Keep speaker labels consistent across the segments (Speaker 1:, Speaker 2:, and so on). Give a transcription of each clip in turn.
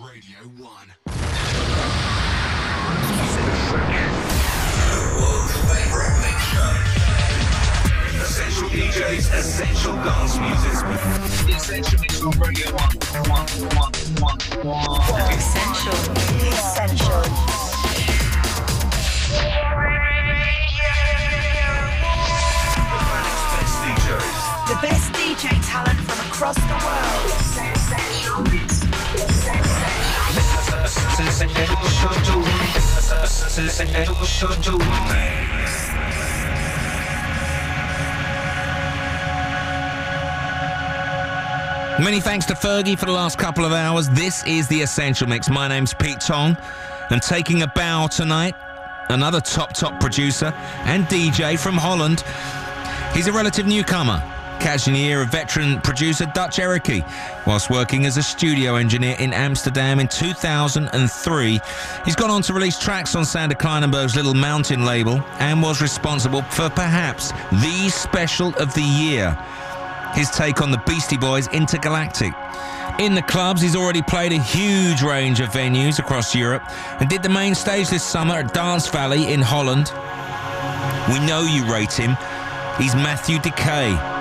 Speaker 1: Radio 1.
Speaker 2: World's favorite mix show. Essential DJs, essential dance music. Essential Mix on Radio 1. 1, 1, 1, 1.
Speaker 3: Essential. Essential. The best DJ talent from across the world. Essential.
Speaker 4: Many thanks to Fergie for the last couple of hours. This is the Essential Mix. My name's Pete Tong, and taking a bow tonight, another top, top producer and DJ from Holland. He's a relative newcomer, ear of veteran producer Dutch Ericy, whilst working as a studio engineer in Amsterdam in 2003. He's gone on to release tracks on Sander Kleinenberg's Little Mountain label and was responsible for perhaps the special of the year his take on the Beastie Boys Intergalactic. In the clubs, he's already played a huge range of venues across Europe and did the main stage this summer at Dance Valley in Holland. We know you rate him. He's Matthew
Speaker 1: Dekay.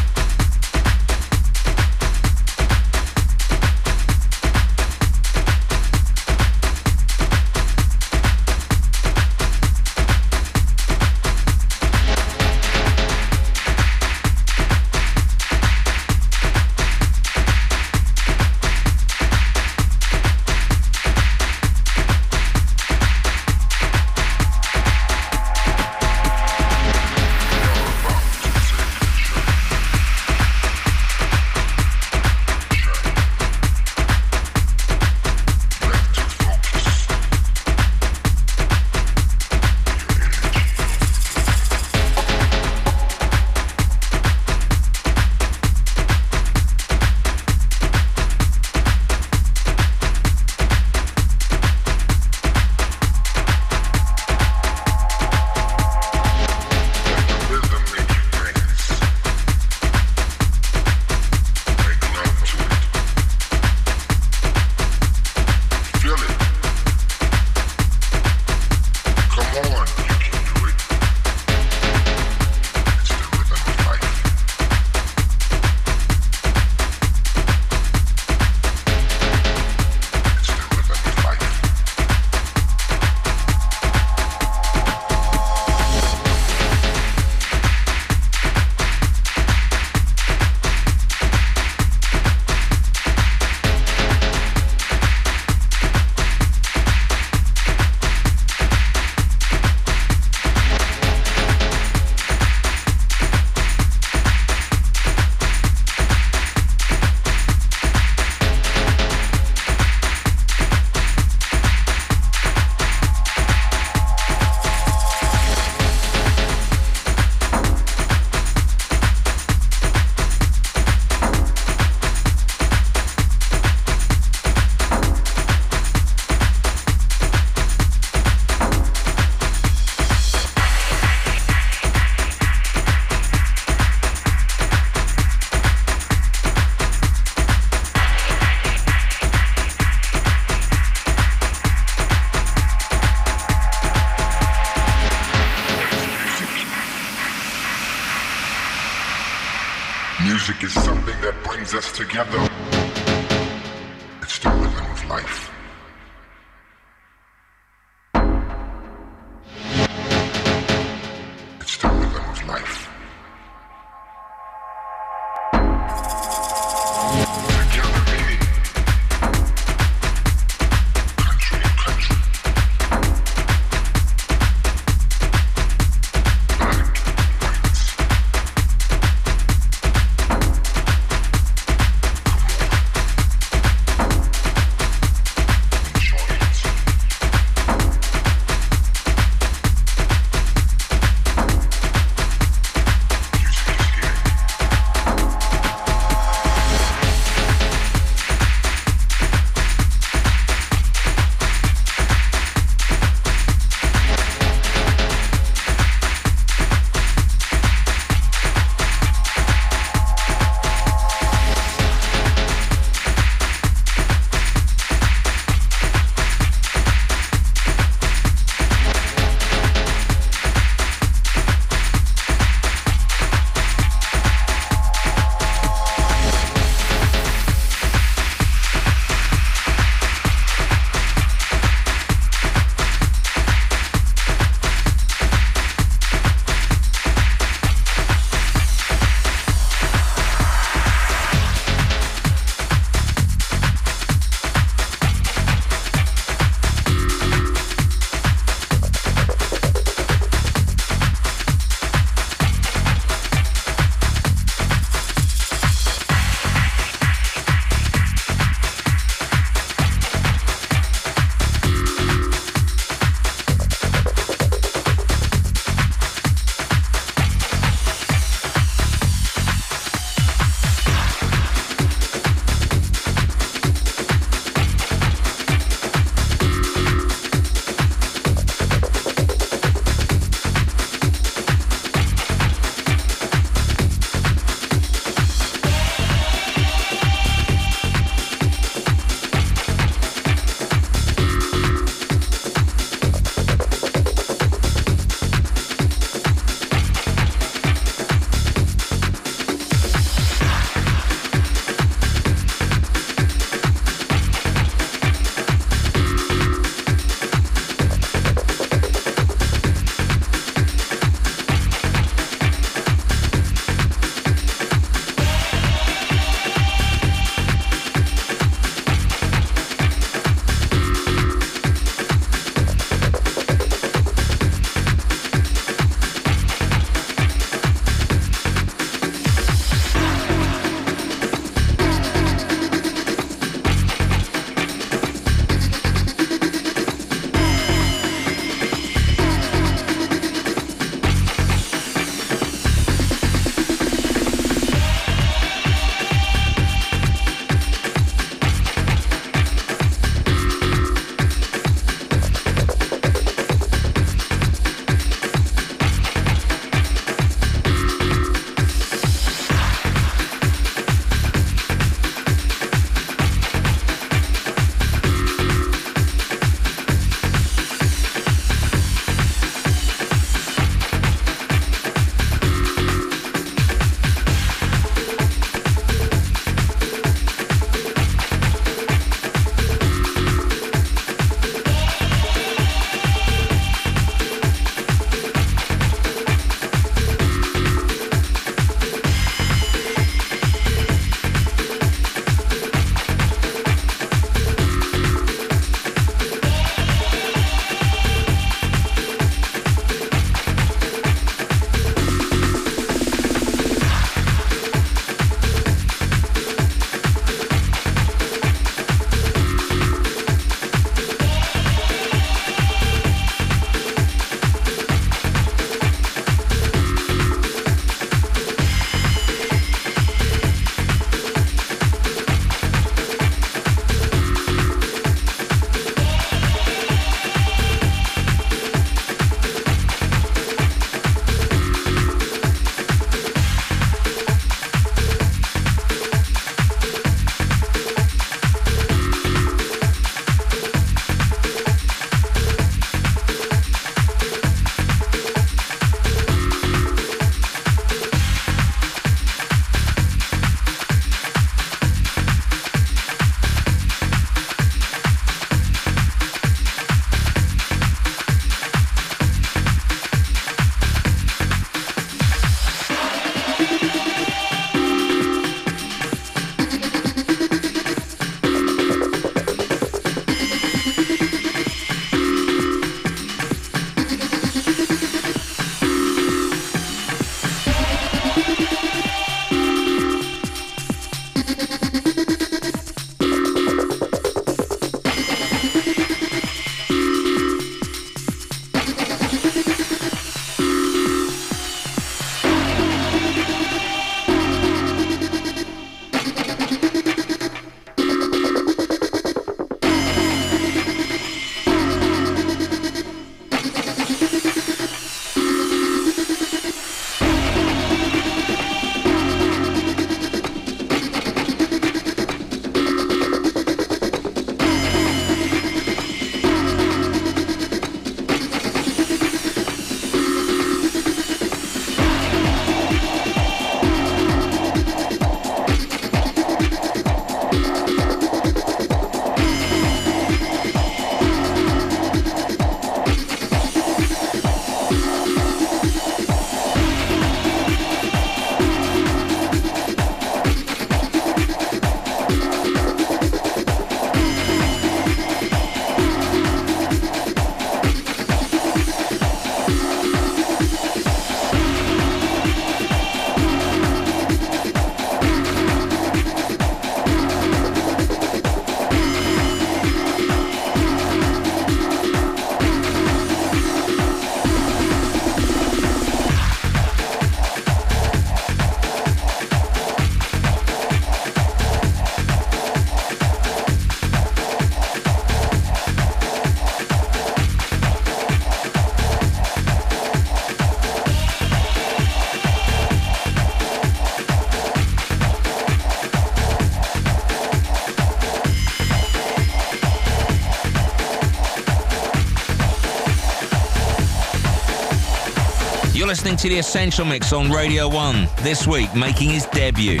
Speaker 4: Listening to the Essential Mix on Radio 1. This week, making his debut.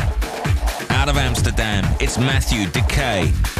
Speaker 4: Out of Amsterdam, it's Matthew Dekay.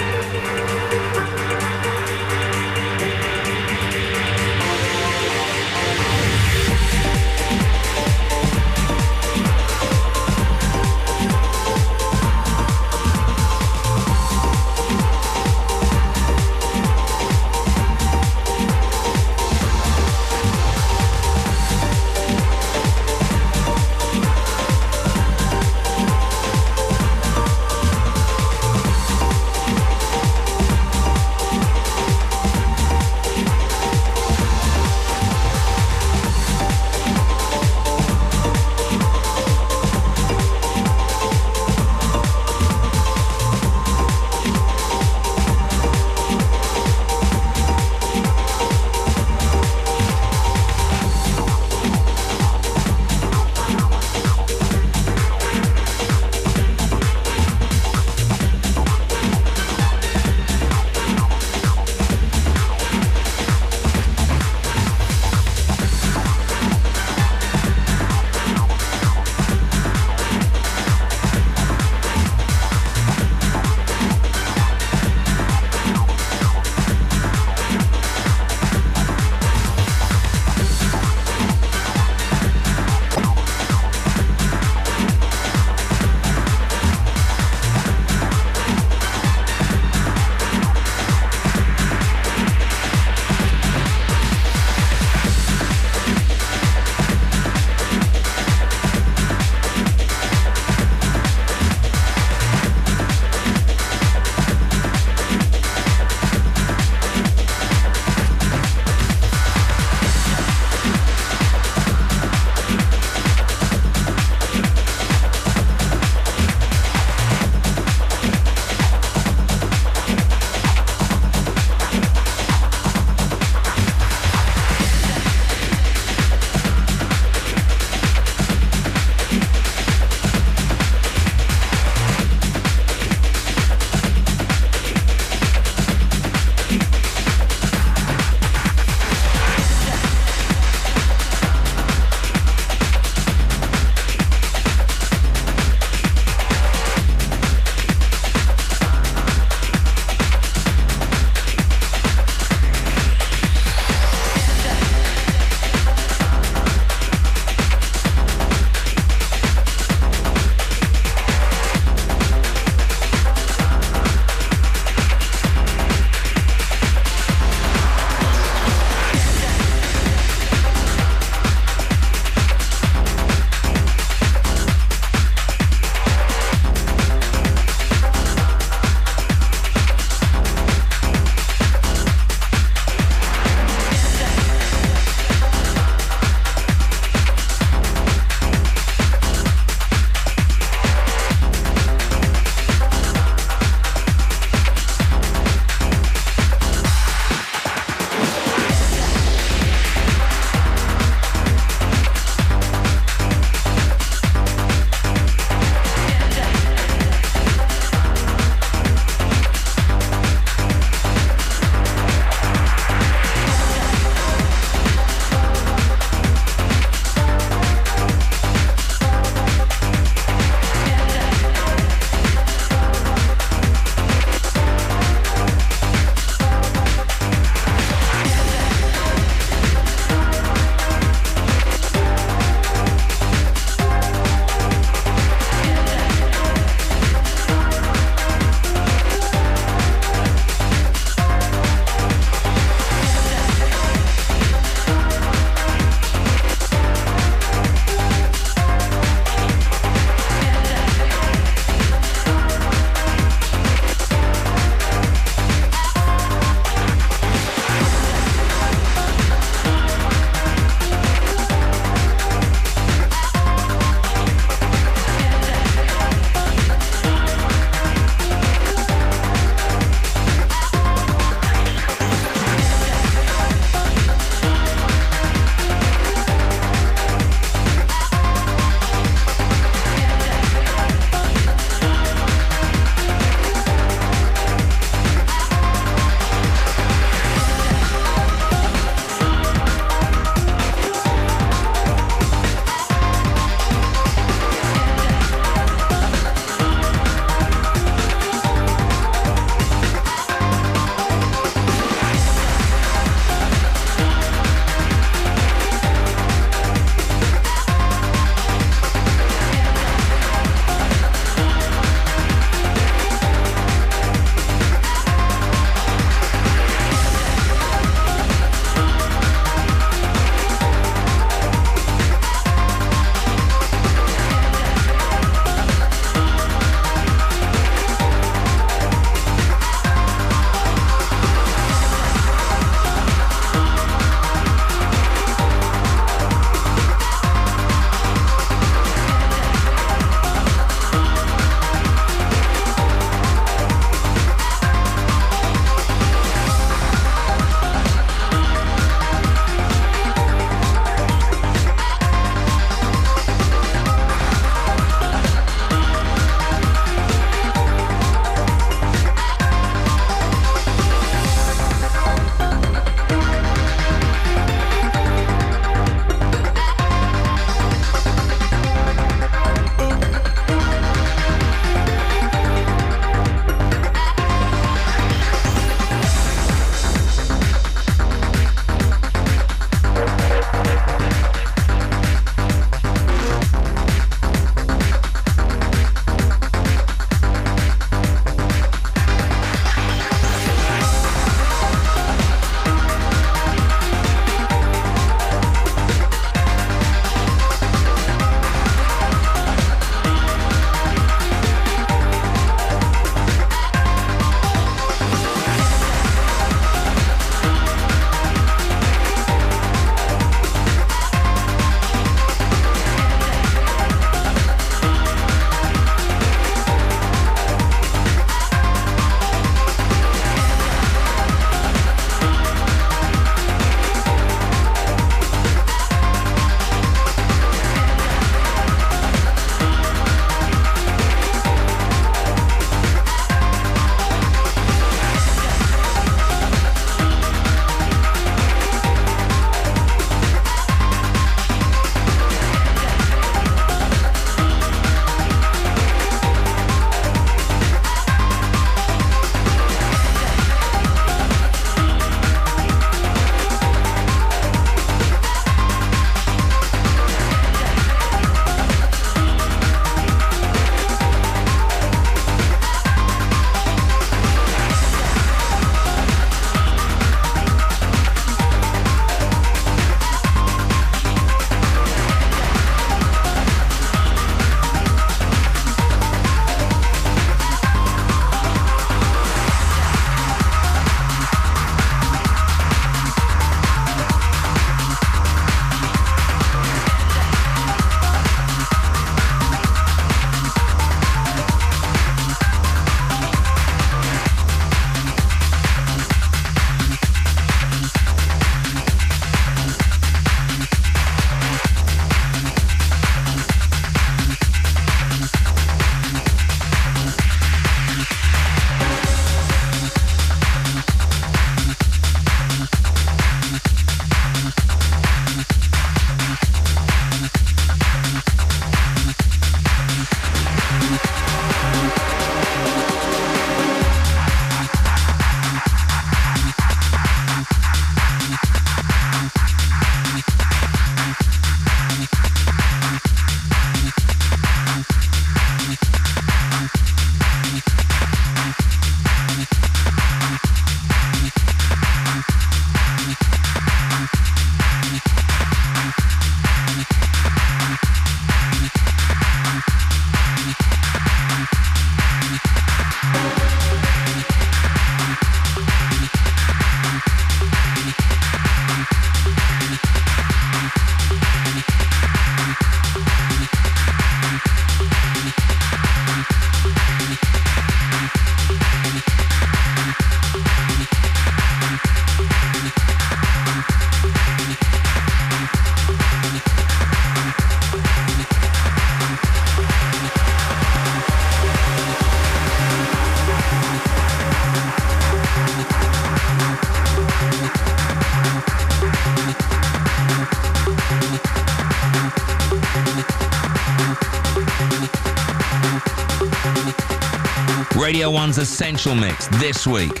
Speaker 4: Essential Mix this week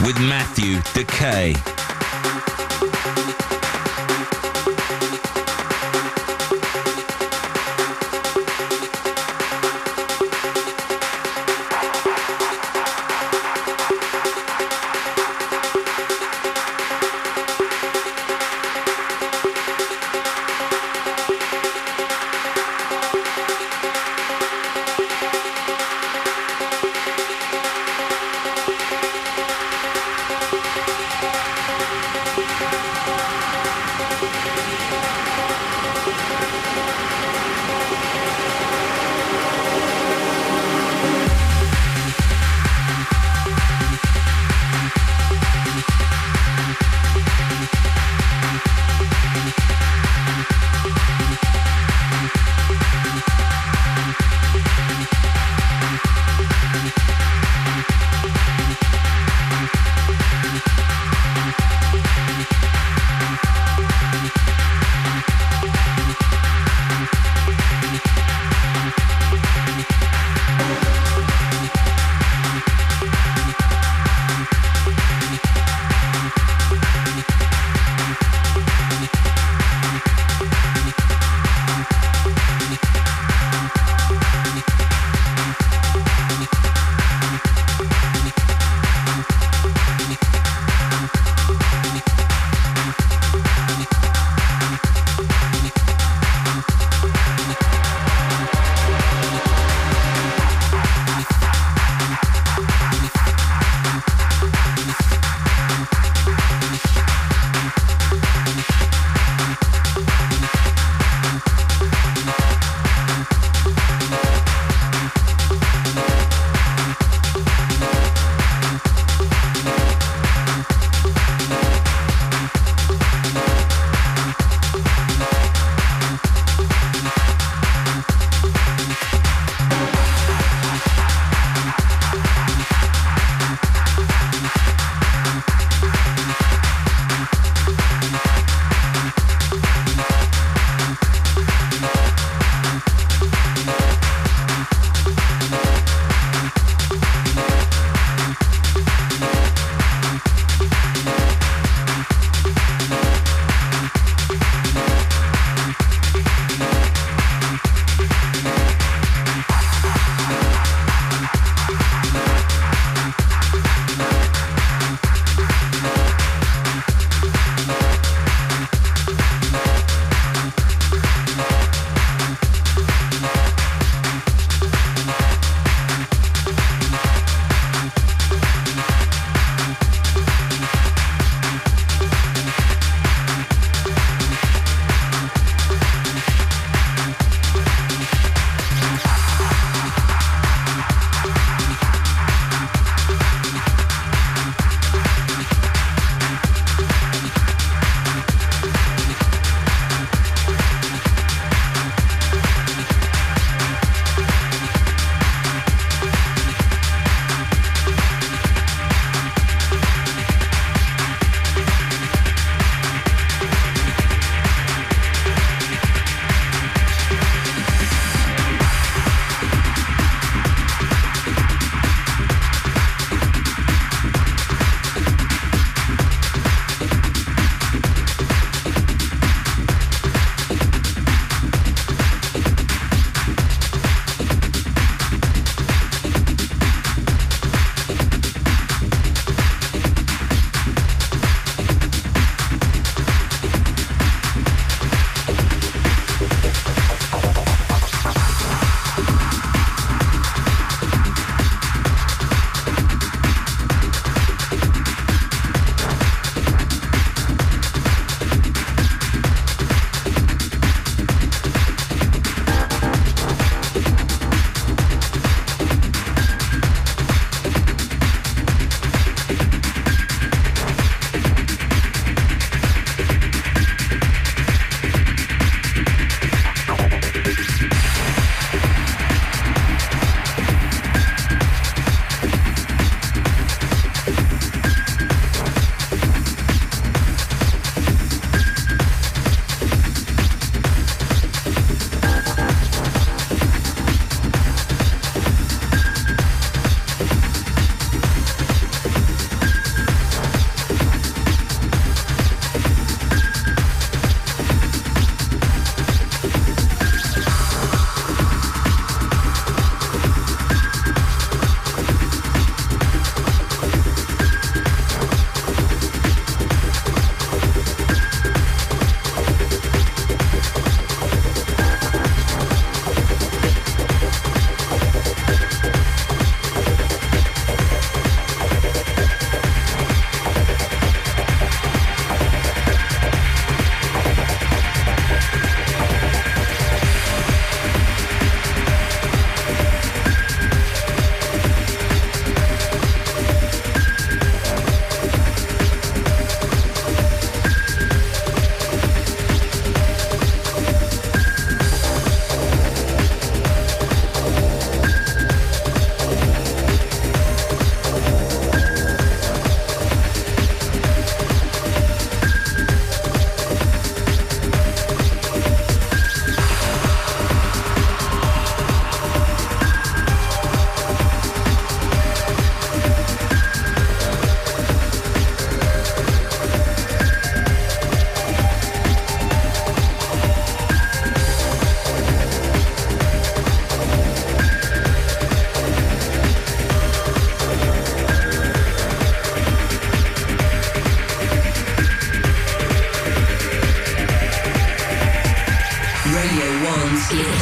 Speaker 4: with Matthew
Speaker 3: Dekay.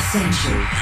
Speaker 3: Essential.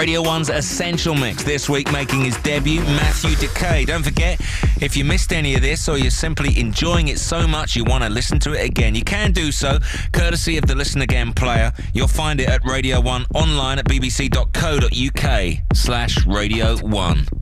Speaker 4: Radio 1's Essential Mix this week making his debut, Matthew Dekay. Don't forget, if you missed any of this or you're simply enjoying it so much you want to listen to it again, you can do so courtesy of the Listen Again player. You'll find it at Radio 1 online at bbc.co.uk slash Radio 1.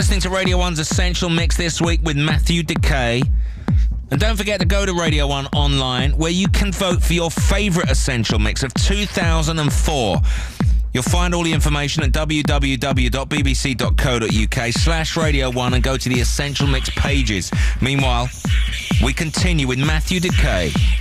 Speaker 4: Listening to Radio 1's Essential Mix this week with Matthew Dekay. And don't forget to go to Radio 1 online where you can vote for your favourite Essential Mix of 2004. You'll find all the information at www.bbc.co.uk slash Radio 1 and go to the Essential Mix pages. Meanwhile, we continue with Matthew
Speaker 3: Dekay.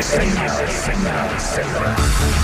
Speaker 5: Сигнал, сигнал,
Speaker 4: сигнал.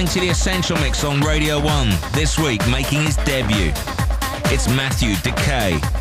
Speaker 4: Listening to The Essential Mix on Radio 1. This week, making his debut, it's Matthew Dekay.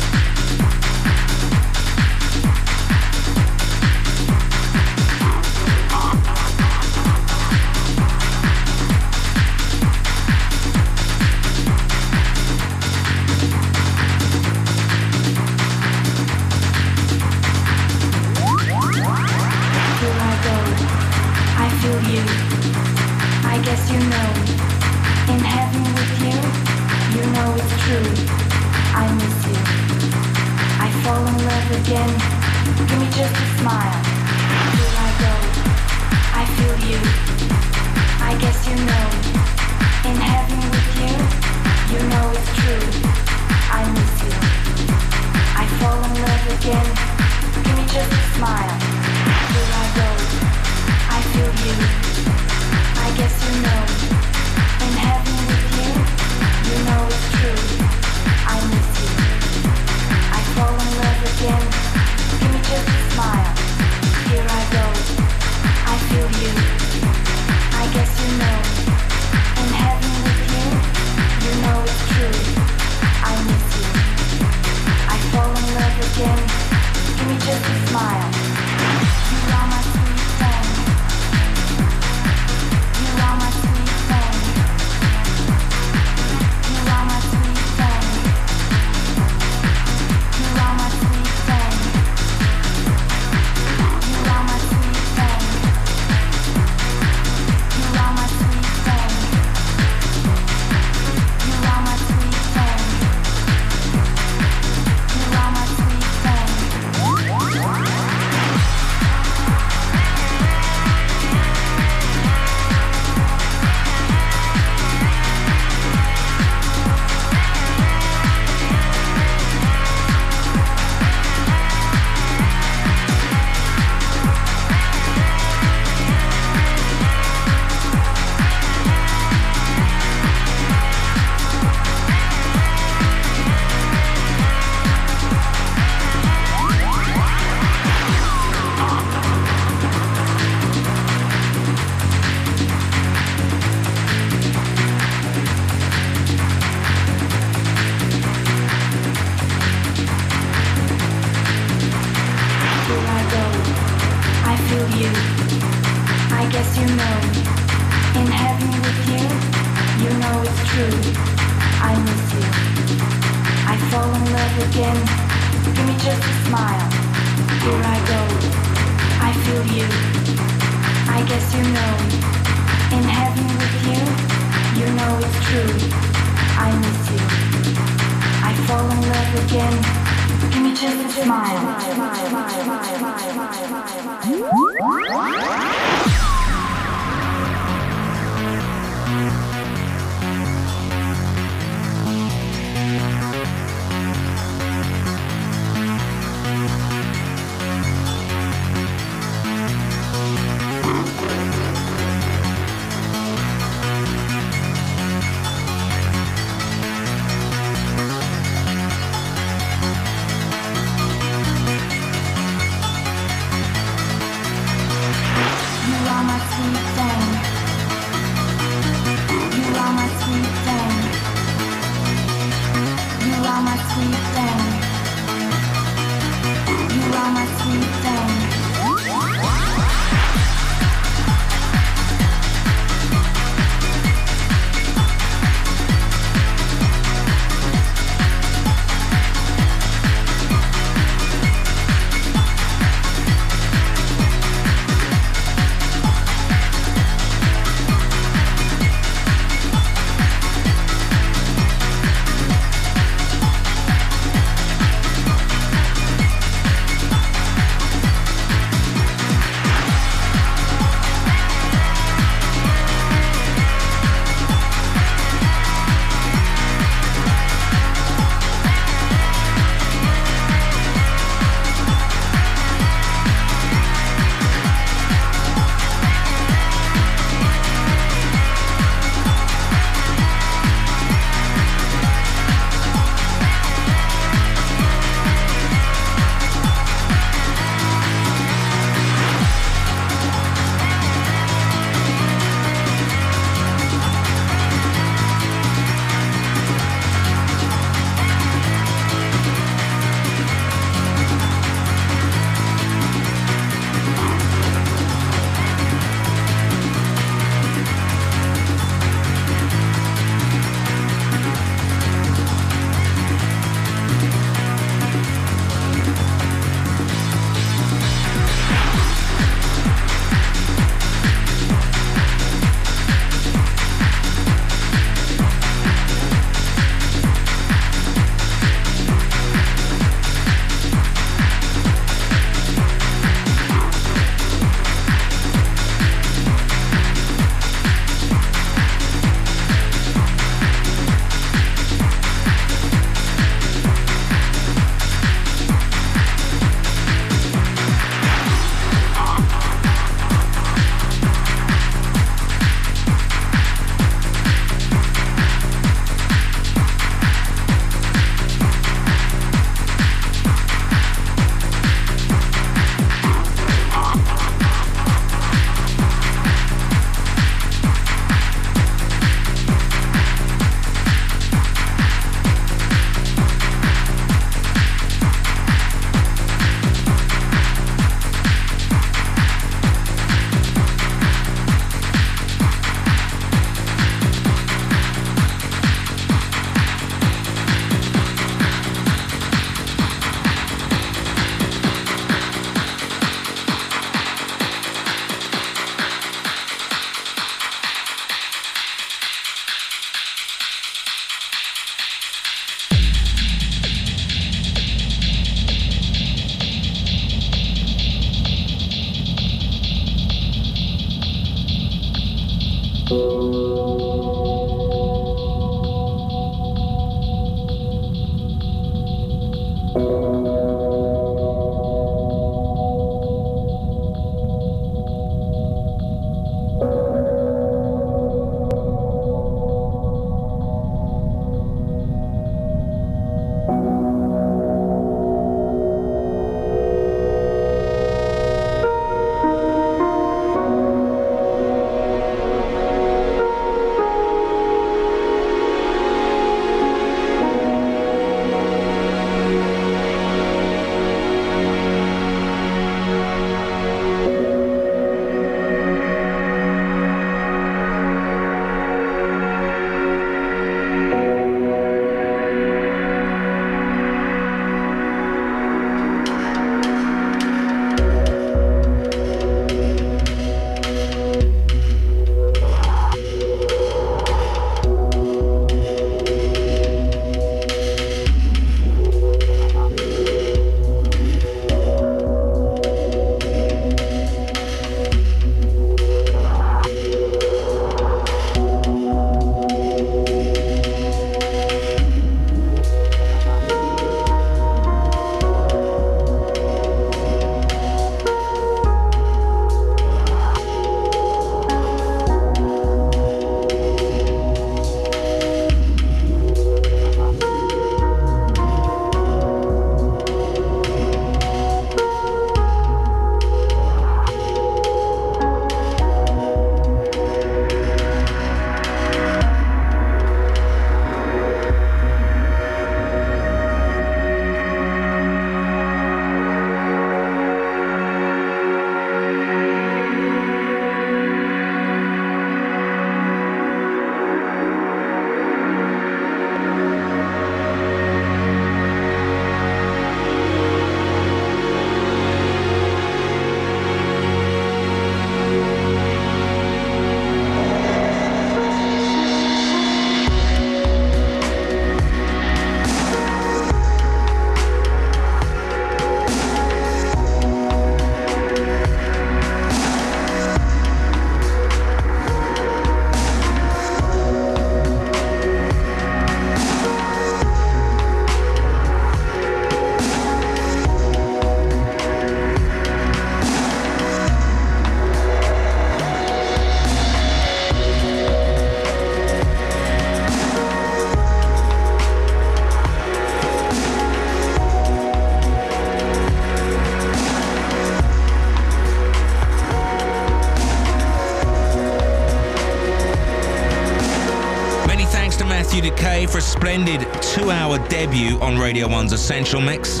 Speaker 4: Splendid two-hour debut on Radio 1's Essential Mix.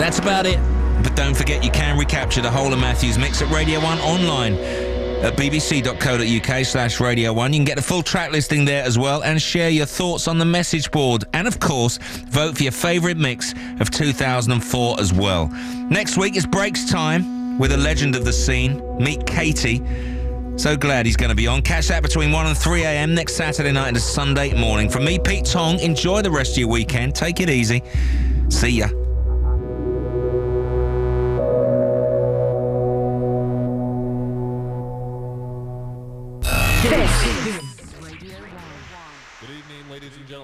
Speaker 4: That's about it. But don't forget you can recapture the whole of Matthew's mix at Radio 1 online at bbc.co.uk slash Radio 1. You can get the full track listing there as well and share your thoughts on the message board. And of course, vote for your favourite mix of 2004 as well. Next week is Breaks Time with a legend of the scene. Meat Katie. So glad he's going to be on. Catch that between 1 and 3 a.m. next Saturday night and Sunday morning. From me, Pete Tong, enjoy the rest of your weekend. Take it easy. See ya.